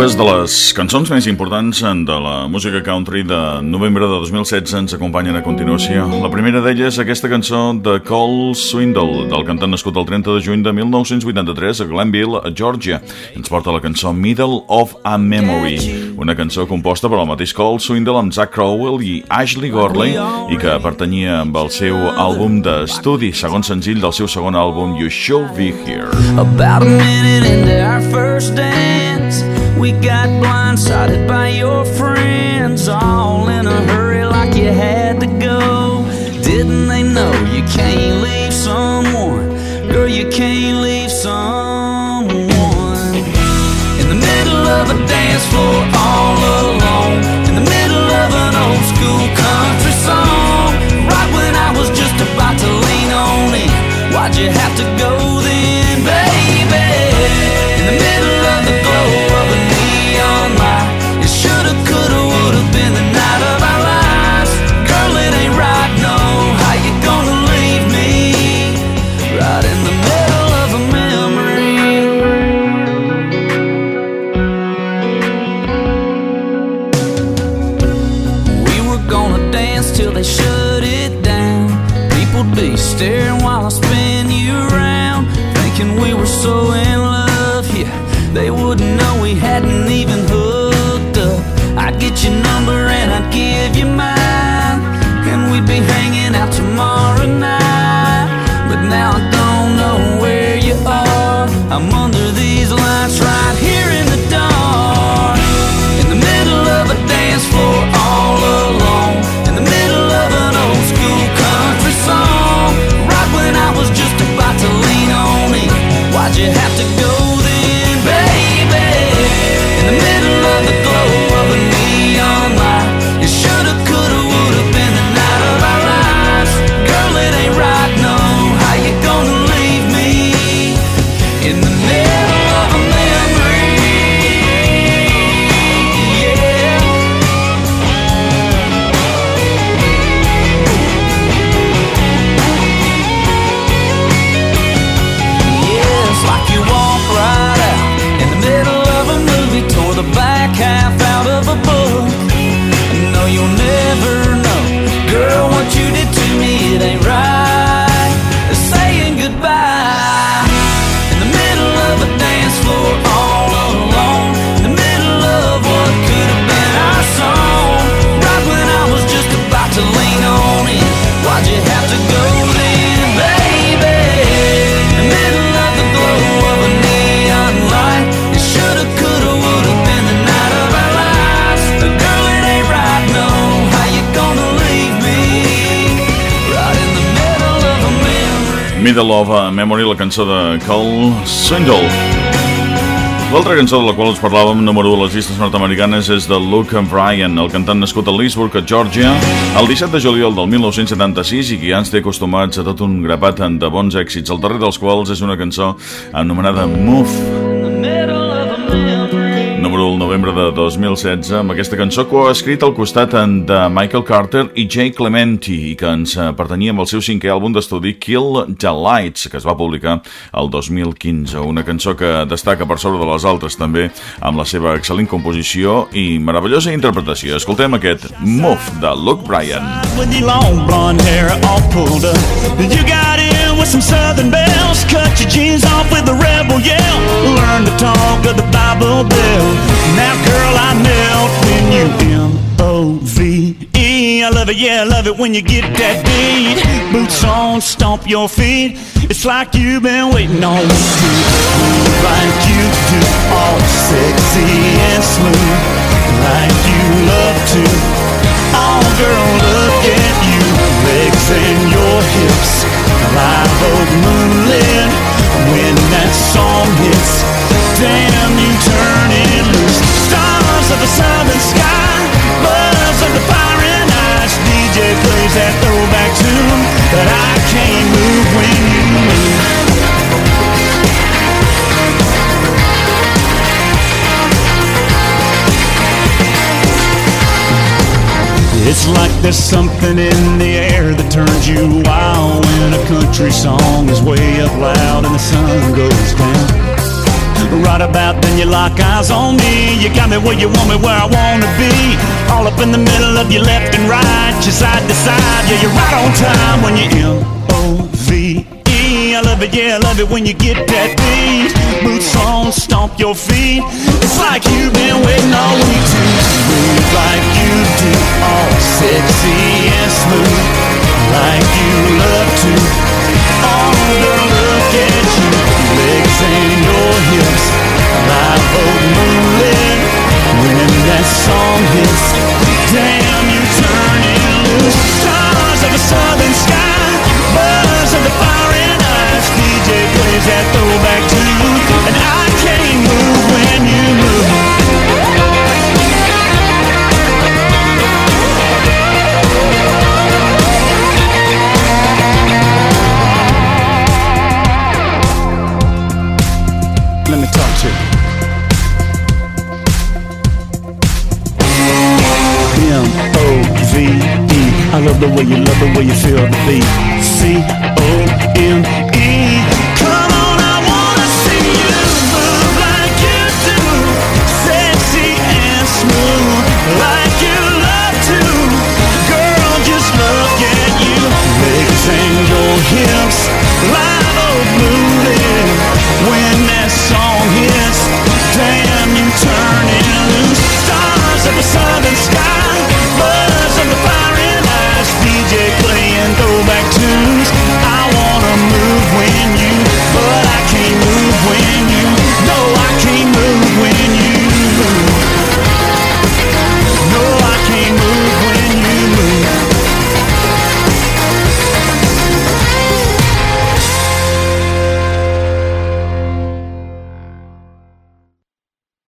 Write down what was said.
Dues de les cançons més importants de la música country de novembre de 2016 ens acompanyen a continuació. La primera d'elles aquesta cançó de Cole Swindle, del cantant nascut el 30 de juny de 1983 a Glenville, a Georgia. Ens porta la cançó Middle of a Memory, una cançó composta per el mateix Cole Swindle amb Zach Crowell i Ashley Gorley i que pertanyia amb el seu àlbum d'estudi, segon senzill del seu segon àlbum You Should Be Here. About a minute into our first dance We got blindsided by your friends All in a hurry like you had to go. Didn't they know you can't leave someone? Girl, you can't leave someone. In the middle of a dance floor school country song. Right when I was just about to lean on in Why'd you have to go staring while I spin you around, thinking we were so in love. Yeah, they wouldn't know we hadn't even hooked up. I'd get your number and I'd give you mine, and we'd be hanging out tomorrow night. But now I don't know where you are. I'm under these lights right here Middle of a Memory, la cançó de Cole Swindle. L'altra cançó de la qual us parlàvem, número 1 a les llistes nord-americanes, és de Luke Bryan, el cantant nascut a Leesburg, a Georgia, el 17 de juliol del 1976 i que ja ens té acostumats a tot un grapat de bons èxits, el darrer dels quals és una cançó anomenada Move, novembre de 2016, amb aquesta cançó coescrita al costat de Michael Carter i Jay Clementi, i que ens eh, pertanyia amb el seu cinquè àlbum d'estudi Kill the Lights, que es va publicar el 2015. Una cançó que destaca per sobre de les altres també amb la seva excel·lent composició i meravellosa interpretació. Escoltem aquest Move de Luke Bryan. with your long blonde hair all pulled up. You got in with some southern bells, cut your jeans off with a rebel yell. Learn to talk of the Bible Belt. Now, girl, I melt when you M O V E. I love it, yeah, I love it when you get that beat. Boots on, stomp your feet. It's like you've been waiting on me to move like you do, all sexy and smooth, like you love to. Oh, girl, look at you, legs and your hips. Live oak moonlit when that song hits. Damn, you turn it loose. Stars of the southern sky, buzz of the and ice. DJ plays that throwback tune, but I can't move when you move. It's like there's something in the air that turns you wild when a country song is way up loud and the sun goes down. Right about then you lock eyes on me. You got me where you want me, where I wanna be. All up in the middle of your left and right, your side to side. Yeah, you're right on time when you're M O V E. I love it, yeah, I love it when you get that beat. Boots on, stomp your feet. It's like you've been waiting all week to move like you do, all sexy and smooth, like you love to. I can't move when you move. Let me talk to you M O V. I love the way you love the way you feel the beat. C O M E.